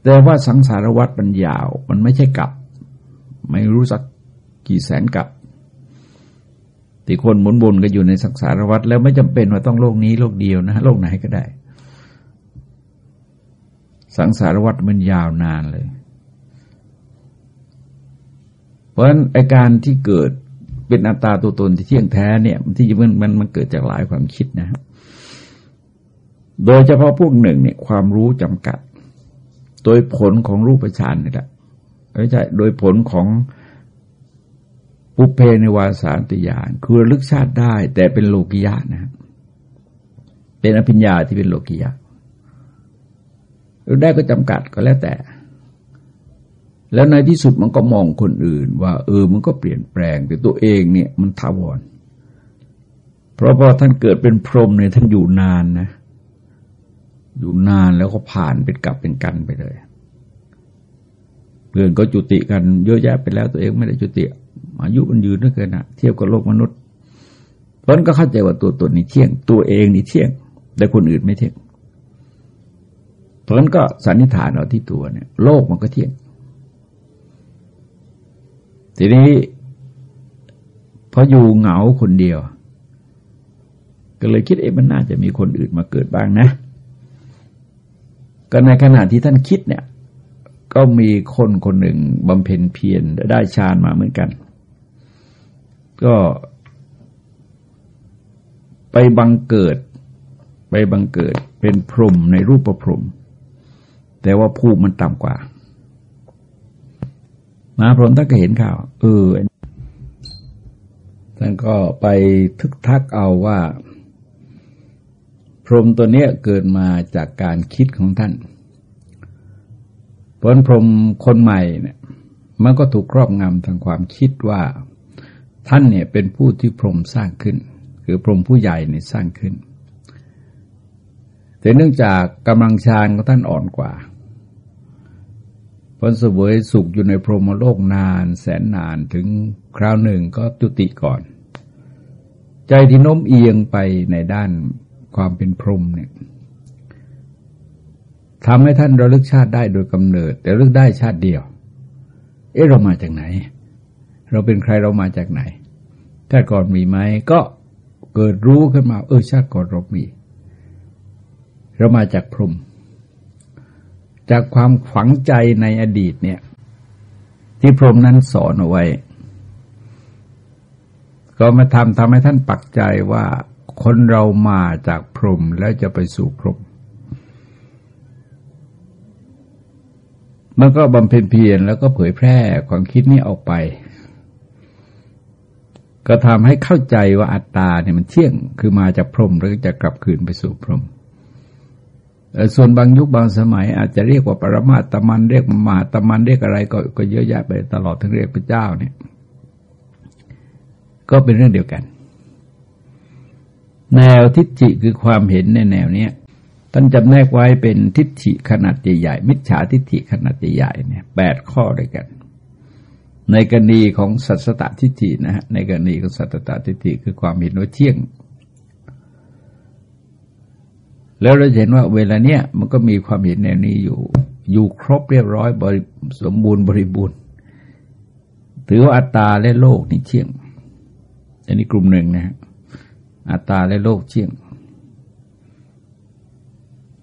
แต่ว่าสังสารวัตรมันยาว มันไม่ใช่กับ ไม่รู้สักกี่แสนกับที่คนหมุนบนก็อยู่ในสังสารวัตรแล้วไม่จำเป็นว่าต้องโลกนี้โลกเดียวนะโลกไหนก็ได้ สังสารวัตรมันยาวนานเลย เพราะฉะนั้นไอการที่เกิดเป็นอัตตาตัวตนที่เที่ยงแท้เนี่ยที่มันมันมันเกิดจากหลายความคิดนะโดยเฉพาะพวกหนึ่งเนี่ยความรู้จำกัด โดยผลของรูปฌานนี่แหละไม่ใช่โดยผลของปุเพในวาสานติยานคือลึกชาติได้ แต่เป็นโลกิยะนะเป็นอภิญญาที่เป็นโลกิยะได้ก็จำกัดก็แล้วแต่ แล้วในที่สุดมันก็มองคนอื่น ว่าเออมันก็เปลี่ยนแปลงแต่ตัวเองเนี่ยมันถาวร เพราะพอท่านเกิดเป็นพรหมเนี่ยท่านอยู่นานนะ อยู่นานแล้วก็ผ่านเป็นกลับเป็นกันไปเลยเพื่อนก็จุติกันเยอะแยะไปแล้วตัวเองไม่ได้จุติ อายุมันยืนเหลือเกินนะเทียบกับโลกมนุษย์เพราะนั้นก็เข้าใจว่าตัวตนนี่เที่ยง ตัวเองนี่เที่ยง แต่คนอื่นไม่เที่ยงเพราะนั้นก็สันนิษฐานเอาที่ตัวเนี่ย โลกมันก็เที่ยง ทีนี้พออยู่เหงาคนเดียว ก็เลยคิดเอ๊ะมันน่าจะมีคนอื่นมาเกิดบ้างนะ ก็ในขณะที่ท่านคิดเนี่ย ก็มีคนคนหนึ่งบำเพ็ญเพียรได้ฌานมาเหมือนกัน ก็ไปบังเกิด ไปบังเกิดเป็นพรหมในรูปประพรหมแต่ว่าภูมิมันต่ำกว่า มาพรหมท่านก็เห็นข่าว เออท่านก็ไปทึกทักเอาว่า พรหมตัวเนี้ยเกิดมาจากการคิดของท่านเพราะพรหมคนใหม่เนี่ย มันก็ถูกครอบงำทางความคิดว่า ท่านเนี่ยเป็นผู้ที่พรหมสร้างขึ้น คือพรหมผู้ใหญ่เนี่ยสร้างขึ้น แต่เนื่องจากกำลังฌานของท่านอ่อนกว่า พลสวยสุขอยู่ในพรหมโลกนานแสนนานถึงคราวหนึ่งก็ตุติก่อน ใจที่โน้มเอียงไปในด้านความเป็นพรหมเนี่ยทำให้ท่านระลึกชาติได้โดยกำเนิด แต่ระลึกได้ชาติเดียว เอ๊ะเรามาจากไหน เราเป็นใครเรามาจากไหนชาติก่อนมีไหมก็เกิดรู้ขึ้นมา เออชาติก่อนเรามี เรามาจากพรหม จากความฝังใจในอดีตเนี่ย ที่พรหมนั้นสอนเอาไว้ ก็มาทำทำให้ท่านปักใจว่าคนเรามาจากพรหมแล้วจะไปสู่พรหมมันก็บำเพ็ญเพียรแล้วก็เผยแพร่ความคิดนี้ออกไป ก็ทำให้เข้าใจว่าอัตตาเนี่ยมันเที่ยงคือมาจากพรหมแล้วจะกลับคืนไปสู่พรหม ส่วนบางยุคบางสมัย อาจจะเรียกว่าปรมาตมันเรียกมาตมันเรียกอะไรก็ก็เยอะแยะไปตลอดทั้งเรียกพระเจ้าเนี่ยก็เป็นเรื่องเดียวกัน แนวทิฏฐิคือความเห็นในแนวเนี้ยท่านจำแนกไว้เป็นทิฏฐิขนาดใหญ่ๆมิจฉาทิฏฐิขนาดใหญ่ๆเนี่ยแปดข้อด้วยกัน ในกรณีของสัตตทิฏฐินะฮะในกรณีของสัตตทิฏฐิคือความเห็นว่าเที่ยง แล้วเราเห็นว่าเวลาเนี้ยมันก็มีความเห็นแนวนี้อยู่ อยู่ครบเรียบร้อยบริสมบูรณ์บริบูรณ์ถือว่าอัตตาและโลกนี่เที่ยง อันนี้กลุ่มหนึ่งนะฮะอัตตาและโลกเที่ยง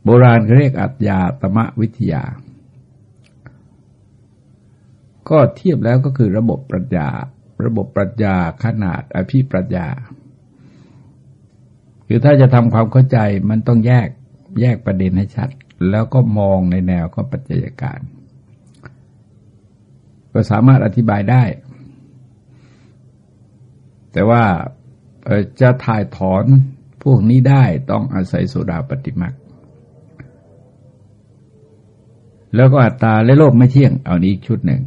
โบราณเขาเรียกอัตยาตมะวิทยา ก็เทียบแล้วก็คือระบบปรัชญา ระบบปรัชญาขนาดอภิปรัชญา คือถ้าจะทำความเข้าใจมันต้องแยกแยกประเด็นให้ชัด แล้วก็มองในแนวของปัจจัยการก็สามารถอธิบายได้ แต่ว่าจะถ่ายถอนพวกนี้ได้ต้องอาศัยโสดาปฏิมาแล้วก็อัตตาและโลกไม่เที่ยง เอานี้อีกชุดหนึ่ง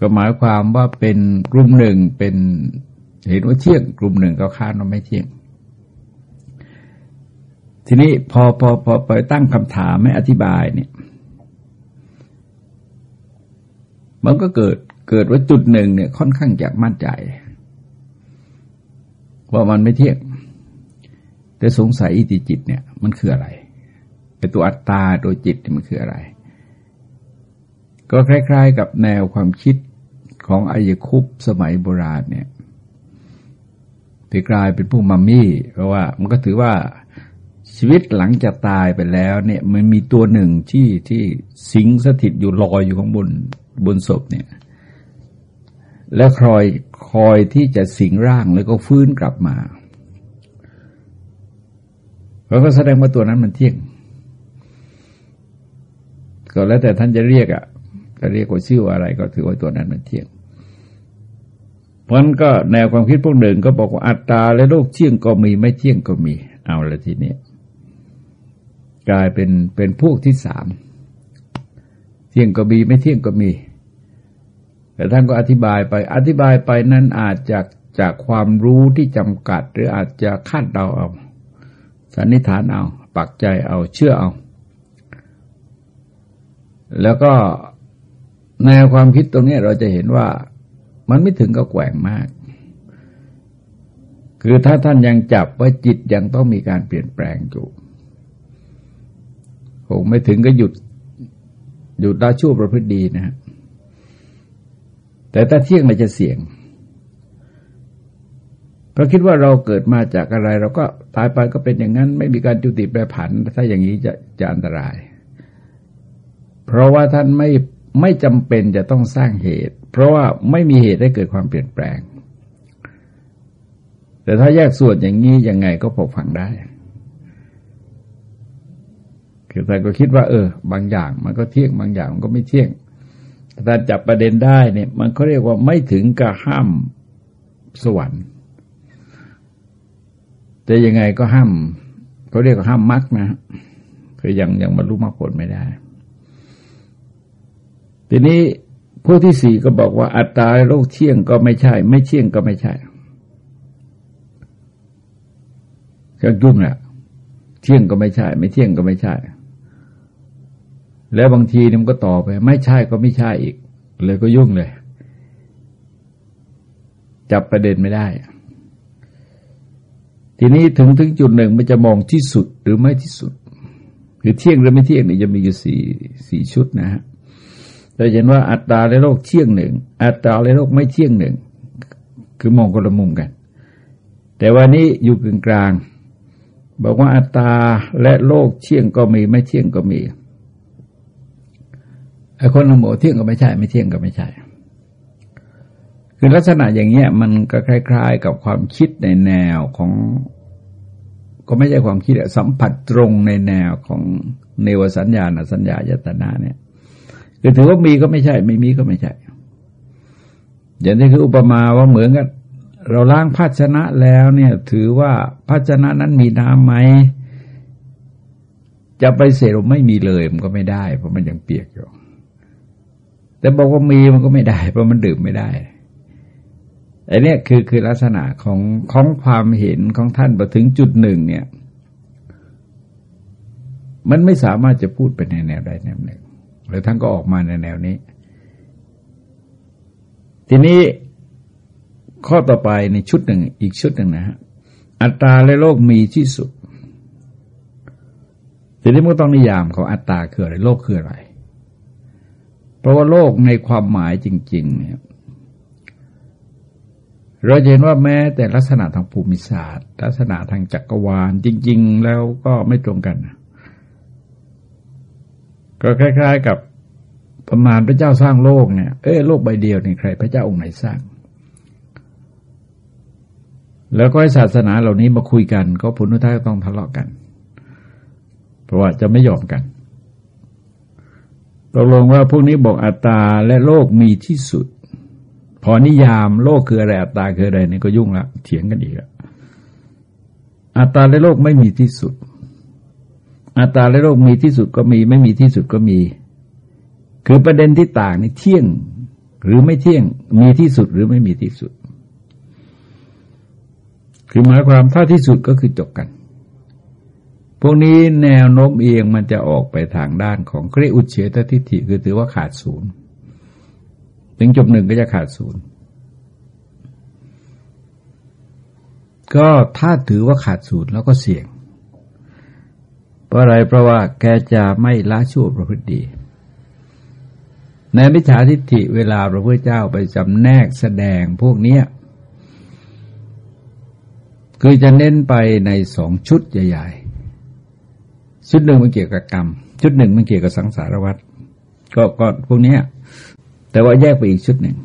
ก็หมายความว่าเป็นกลุ่มหนึ่งเป็นเห็นว่าเที่ยง กลุ่มหนึ่งก็ค้านว่าไม่เที่ยง ทีนี้พอพอพอไปตั้งคำถามไม่อธิบายเนี่ย มันก็เกิดเกิดว่าจุดหนึ่งเนี่ยค่อนข้างจะมั่นใจ ว่ามันไม่เที่ยง แต่สงสัยอิติจิตเนี่ย มันคืออะไรไอตัวอัตตาตัวจิตมันคืออะไร ก็คล้าย ๆ กับแนวความคิดของอายคุปสมัยโบราณเนี่ยที่กลายเป็นผู้มัมมี่ เพราะว่ามันก็ถือว่า ชีวิตหลังจากตายไปแล้วเนี่ยมันมีตัวหนึ่งที่ที่สิงสถิตอยู่ลอยอยู่ข้างบนบนศพเนี่ย แล้วคอยคอยที่จะสิงร่างแล้วก็ฟื้นกลับมาเพราก็แสดงว่าตัวนั้นมันเที่ยง ก็แล้วแต่ท่านจะเรียกอะ่ะจะเรียกว่าชื่ออะไรก็ถือว่าตัวนั้นมันเที่ยงพราะนั้นก็แนวความคิดพวกหนึ่งก็บอกว่าอัตตาและโลกเที่ยงก็มีไม่เที่ยงก็มี เอาละทีนี้ กลายเป็นเป็นพวกที่สามเที่ยงก็มีไม่เที่ยงก็มี แต่ท่านก็อธิบายไปอธิบายไปนั้นอาจจากจากความรู้ที่จำกัด หรืออาจจะคาดเดาเอาสันนิษฐานเอา ปักใจเอาเชื่อเอา แล้วก็แนวความคิดตรงนี้เราจะเห็นว่ามันไม่ถึงกับแกว่งมาก คือถ้าท่านยังจับว่าจิตยังต้องมีการเปลี่ยนแปลงอยู่ คงไม่ถึงก็หยุดหยุดละชั่วประพฤติดีนะฮะแต่ถ้าเที่ยงมันจะเสี่ยงเพราะคิดว่าเราเกิดมาจากอะไร เราก็ตายไปก็เป็นอย่างนั้น ไม่มีการจุติแปรผัน ถ้าอย่างนี้จะจะอันตราย เพราะว่าท่านไม่ไม่จำเป็นจะต้องสร้างเหตุ เพราะว่าไม่มีเหตุให้เกิดความเปลี่ยนแปลง แต่ถ้าแยกส่วนอย่างนี้ยังไงก็พอฟังได้ คือแต่ก็คิดว่า เออ บางอย่าง มันก็เที่ยงบางอย่างมันก็ไม่เที่ยงถ้าจับประเด็นได้เนี่ย มันเขาเรียกว่าไม่ถึงกับห้ามสวรรค์ แต่ยังไงก็ห้ามเขาเรียกว่าห้ามมรรคนะคือยังยังบรรลุมรรคผลไม่ได้ทีนี้ผู้ที่สี่ก็บอกว่าอัตตาโลกเที่ยงก็ไม่ใช่ ไม่เที่ยงก็ไม่ใช่ก็ยุ่งแหละเที่ยงก็ไม่ใช่ ไม่เที่ยงก็ไม่ใช่ แล้วบางทีมันก็ต่อไป ไม่ใช่ก็ไม่ใช่อีก เลยก็ยุ่งเลย จับประเด็นไม่ได้ ทีนี้ถึงถึงจุดหนึ่งมันจะมองที่สุดหรือไม่ที่สุด คือเที่ยงหรือไม่เที่ยงนี่จะมีอยู่สี่สี่ชุดนะฮะเราเห็นว่าอัตตาในโลกเที่ยงหนึ่งอัตตาในโลกไม่เที่ยงหนึ่งคือมองคนละมุมกัน แต่วันนี้อยู่กึ่งกลาง บอกว่าอัตตาและโลกเที่ยงก็มีไม่เที่ยงก็มี ไอ้คนละโมเที่ยงก็ไม่ใช่ ไม่เที่ยงก็ไม่ใช่ คือลักษณะอย่างเงี้ย มันก็คล้าย ๆ กับความคิดในแนวของ ก็ไม่ใช่ความคิดสัมผัสตรงในแนวของเนวสัญญาณสัญญายตนาเนี่ยคือถือว่ามีก็ไม่ใช่ ไม่มีก็ไม่ใช่ อย่างนี้คืออุปมาว่าเหมือนกับเราล้างภาชนะแล้วเนี่ย ถือว่าภาชนะนั้นมีน้ำไหมจะไปเสรไม่มีเลยมันก็ไม่ได้ เพราะมันยังเปียกอยู่ แต่บอกว่ามีมันก็ไม่ได้ เพราะมันดื่มไม่ได้ไอ้นี่คือคือลักษณะของของความเห็นของท่านพอถึงจุดหนึ่งเนี่ย มันไม่สามารถจะพูดไปในแนวใดแนวหนึ่งแล้วท่านก็ออกมาในแนวนี้ ทีนี้ข้อต่อไปในชุดหนึ่งอีกชุดหนึ่งนะฮะอัตตาและโลกมีที่สุดทีนี้มันต้องนิยามของอัตตาคืออะไรโลกคืออะไร เพราะว่าโลกในความหมายจริง ๆ เนี่ย เราเห็นว่าแม้แต่ลักษณะทางภูมิศาสตร์ ลักษณะทางจักรวาลจริง ๆ แล้วก็ไม่ตรงกัน ก็คล้าย ๆ กับประมาณพระเจ้าสร้างโลกเนี่ยเออโลกใบเดียวนี่ใคร พระเจ้าองค์ไหนสร้าง แล้วก็ให้ศาสนาเหล่านี้มาคุยกัน ก็ผลท้ายต้องทะเลาะกัน เพราะว่าจะไม่ยอมกัน ตกลงว่าพวกนี้บอกอัตตาและโลกมีที่สุด พอนิยามโลกคืออะไรอัตตาคืออะไรนี่ก็ยุ่งละเถียงกันอีกละอัตตาและโลกไม่มีที่สุด อัตตาและโลกมีที่สุดก็มี ไม่มีที่สุดก็มี คือประเด็นที่ต่างนี่เที่ยงหรือไม่เที่ยงมีที่สุดหรือไม่มีที่สุด คือหมายความถ้าที่สุดก็คือจบกัน พวกนี้แนวโน้มเอียงมันจะออกไปทางด้านของเครอุเฉตทิฏฐิคือถือว่าขาดศูนย์ถึงจบหนึ่งก็จะขาดศูนย์ก็ถ้าถือว่าขาดศูนย์แล้วก็เสี่ยง เพราะอะไรเพราะว่าแกจะไม่ละชั่วประพฤติดีในมิจฉาทิฏฐิเวลาพระพุทธเจ้าไปจำแนกแสดงพวกนี้คือจะเน้นไปในสองชุดใหญ่ ชุดหนึ่งมันเกี่ยวกับกรรม ชุดหนึ่งมันเกี่ยวกับสังสารวัฏก็ก็พวกนี้แต่ว่าแยกไปอีกชุดหนึ่ง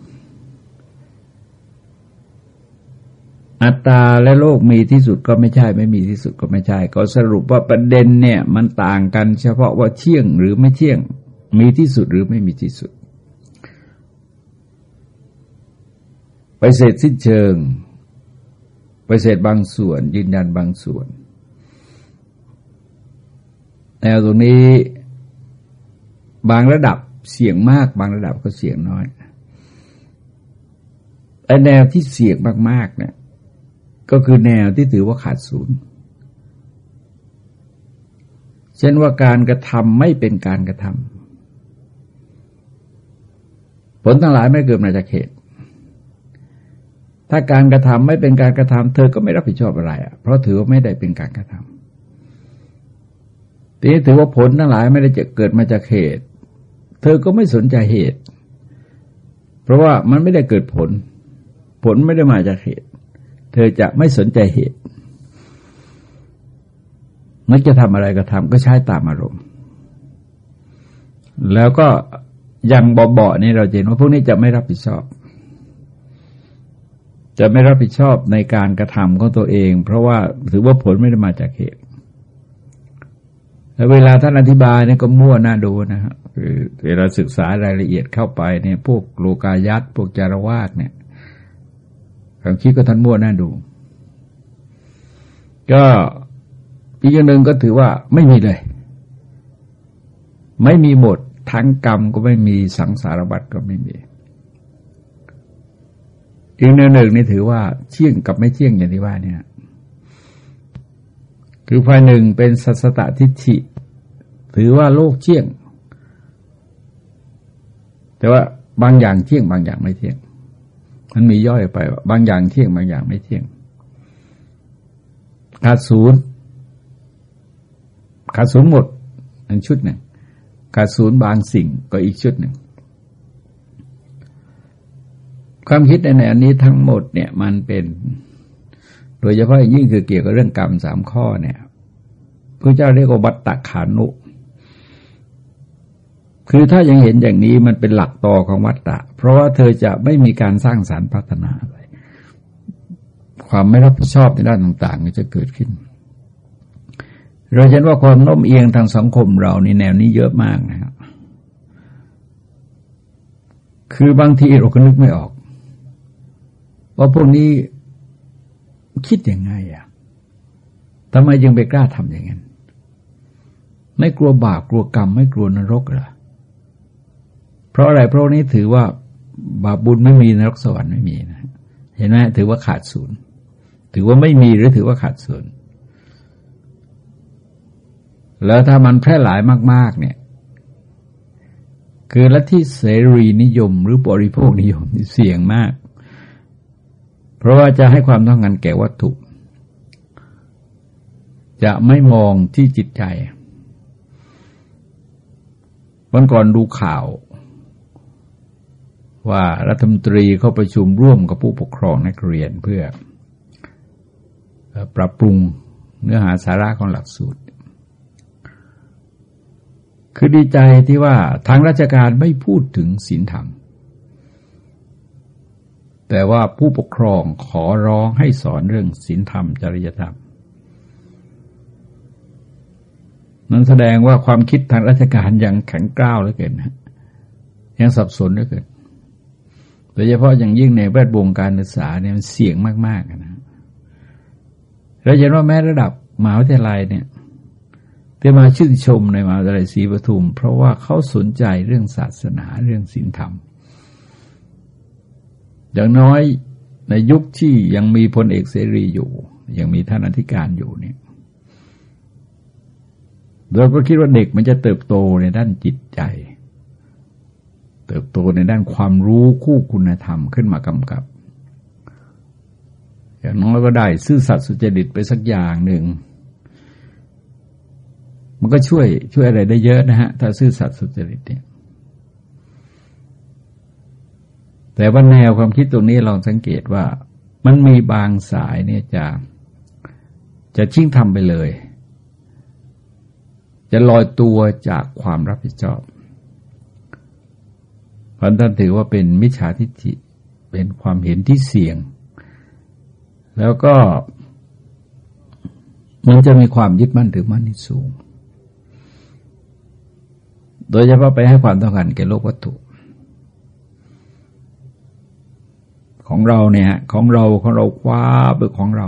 อัตตาและโลกมีที่สุดก็ไม่ใช่ ไม่มีที่สุดก็ไม่ใช่ ก็สรุปว่าประเด็นเนี่ย มันต่างกันเฉพาะว่าเที่ยงหรือไม่เที่ยง มีที่สุดหรือไม่มีที่สุด ไปเสร็จสิ้นเชิง ไปเสร็จบางส่วน ยืนยันบางส่วน แนวตรงนี้บางระดับเสี่ยงมาก บางระดับก็เสี่ยงน้อยไอแนวที่เสี่ยงมากๆเนี่ยก็คือแนวที่ถือว่าขาดศูนย์ เช่นว่าการกระทำไม่เป็นการกระทำผลทั้งหลายไม่เกิดมาจากเหตุถ้าการกระทำไม่เป็นการกระทำเธอก็ไม่รับผิดชอบอะไรอะเพราะถือว่าไม่ได้เป็นการกระทำ ทีนี้ถือว่าผลทั้งหลายไม่ได้จะเกิดมาจากเหตุ เธอก็ไม่สนใจเหตุ เพราะว่ามันไม่ได้เกิดผล ผลไม่ได้มาจากเหตุ เธอจะไม่สนใจเหตุนึกจะทำอะไรก็ทำก็ใช้ตามอารมณ์ แล้วก็ยังเบาๆนี่เราเห็นว่าพวกนี้จะไม่รับผิดชอบ จะไม่รับผิดชอบในการกระทำของตัวเอง เพราะว่าถือว่าผลไม่ได้มาจากเหตุ แล้วเวลาท่านอธิบายเนี่ยก็มั่วน่าดูนะครับคือเวลาศึกษารายละเอียดเข้าไปเนี่ยพวกโลกายัตพวกจารวาสเนี่ยความคิดก็ท่านมั่วน่าดู ก็อีกอย่างหนึ่งก็ถือว่าไม่มีเลย ไม่มีหมดทั้งกรรมก็ไม่มีสังสารวัตรก็ไม่มี อีกเนื้อหนึ่งนี่ถือว่าเชี่ยงกับไม่เชี่ยงอย่างที่ว่าเนี่ย คือฝ่ายหนึ่งเป็นสัสตทิฏฐิ ถือว่าโลกเชี่ยง แต่ว่าบางอย่างเชี่ยงบางอย่างไม่เที่ยง มันมีย่อยไป บางอย่างเที่ยงบางอย่างไม่เที่ยงขาดศูนย์ขาดศูนย์หมดอันชุดหนึ่งขาดศูนย์บางสิ่งก็อีกชุดหนึ่งความคิดในอันนี้ทั้งหมดเนี่ยมันเป็น ดยเฉพาะยิ่งคือเกี่ยวกับเรื่องกรรมสามข้อเนี่ยพระเจ้าเรียกว่าบัตตะขานุคือถ้ายังเห็นอย่างนี้มันเป็นหลักต่อของวัตตะ เพราะว่าเธอจะไม่มีการสร้างสารรค์พัฒนาอะไรความไม่รับผิดชอบในด้านต่างๆก็จะเกิดขึ้น เราเห็นว่าความโน้มเอียงทางสังคมเราในแนวนี้เยอะมากนะครับคือบางทีเราก็นึกไม่ออก ว่าพวกนี้ คิดยังไงอะทำไมยังไปกล้าทำอย่างนั้น ไม่กลัวบาปกลัวกรรม ไม่กลัวนรกเหรอเพราะอะไรเพราะนี้ถือว่าบาปบุญไม่มีนรกสวรรค์ไม่มีนะเห็นไหมถือว่าขาดศูนย์ถือว่าไม่มีหรือถือว่าขาดศูนย์แล้วถ้ามันแพร่หลายมาก ๆ เนี่ย คือลัทธิเสรีนิยมหรือบริโภคนิยมเสี่ยงมาก เพราะว่าจะให้ความต้องการแก่วัตถุ จะไม่มองที่จิตใจ วันก่อนดูข่าว ว่ารัฐมนตรีเข้าประชุมร่วมกับผู้ปกครองนักเรียนเพื่อปรับปรุงเนื้อหาสาระของหลักสูตร คือดีใจที่ว่าทางราชการไม่พูดถึงศีลธรรม แต่ว่าผู้ปกครองขอร้องให้สอนเรื่องศีลธรรมจริยธรรม นั้นแสดงว่าความคิดทางราชการยังแข็งกร้าวเหลือเกินยังสับสนเหลือเกินโดยเฉพาะอย่างยิ่งในแวดวงการศึกษาเนี่ยมันเสี่ยงมาก ๆนะเราเห็นว่าแม้ระดับมหาวิทยาลัยเนี่ยที่มาชื่นชมในมหาวิทยาลัยศรีปทุม เพราะว่าเขาสนใจเรื่องศาสนาเรื่องศีลธรรม อย่างน้อยในยุคที่ยังมีพลเอกเสรีอยู่ ยังมีท่านอธิการอยู่เนี่ยเราก็คิดว่าเด็กมันจะเติบโตในด้านจิตใจ เติบโตในด้านความรู้คู่คุณธรรมขึ้นมากำกับ อย่างน้อยก็ได้ซื่อสัตย์สุจริตไปสักอย่างหนึ่ง มันก็ช่วยช่วยอะไรได้เยอะนะฮะ ถ้าซื่อสัตย์สุจริตเนี่ย แต่ว่าแนวความคิดตรงนี้ลองสังเกตว่า มันมีบางสายเนี่ยจะจะชิ่งทำไปเลย จะลอยตัวจากความรับผิดชอบพันท่านถือว่าเป็นมิจฉาทิฏฐิเป็นความเห็นที่เสี่ยง แล้วก็มันจะมีความยึดมั่นถือมั่นที่สูง โดยเฉพาะไปให้ความต้องการแก่โลกวัตถุ ของเราเนี่ยของเราของเราคว้าเบิกของเรา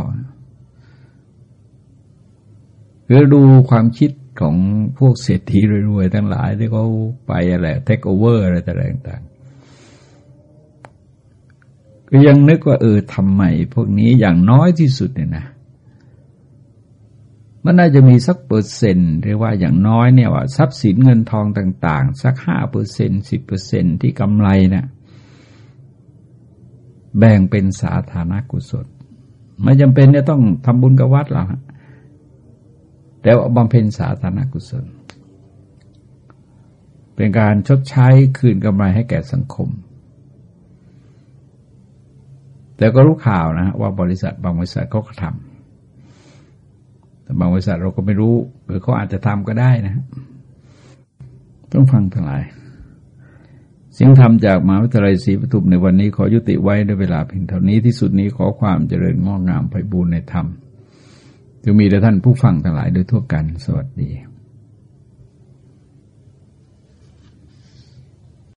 คือดูความคิดของพวกเศรษฐีรวยๆทั้งหลายที่เขาไปอะไรเทคโอเวอร์อะไรต่างๆก็ยังนึกว่าเออทำไมพวกนี้อย่างน้อยที่สุดเนี่ยนะ มันน่าจะมีสักเปอร์เซ็นต์เรียกว่าอย่างน้อยเนี่ยว่าทรัพย์สินเงินทองต่าง ๆ สักห้าเปอร์เซ็นสิบเปอร์เซ็นที่กำไรเนะี่ย แบ่งเป็นสาธารณกุศล ไม่จำเป็นเนี่ยต้องทำบุญกับวัดหรอกแต่ว่าบำเพ็ญสาธารณกุศล เป็นการชดใช้คืนกำไรให้แก่สังคม แต่ก็รู้ข่าวนะว่าบริษัทบางบริษัทเขาก็ทำแต่บางบริษัทเราก็ไม่รู้ หรือเขาอาจจะทำก็ได้นะ ต้องฟังทั้งหลาย สิ่งธรรมจากมหาวิทยาลัยศรีปทุมในวันนี้ขอยุติไว้ด้วยเวลาเพียงเท่านี้ที่สุดนี้ขอความเจริญงอกงามไปบูรณนธรรมจะมีแด่ท่านผู้ฟังทั้งหลายโดยทั่วกันสวัสดี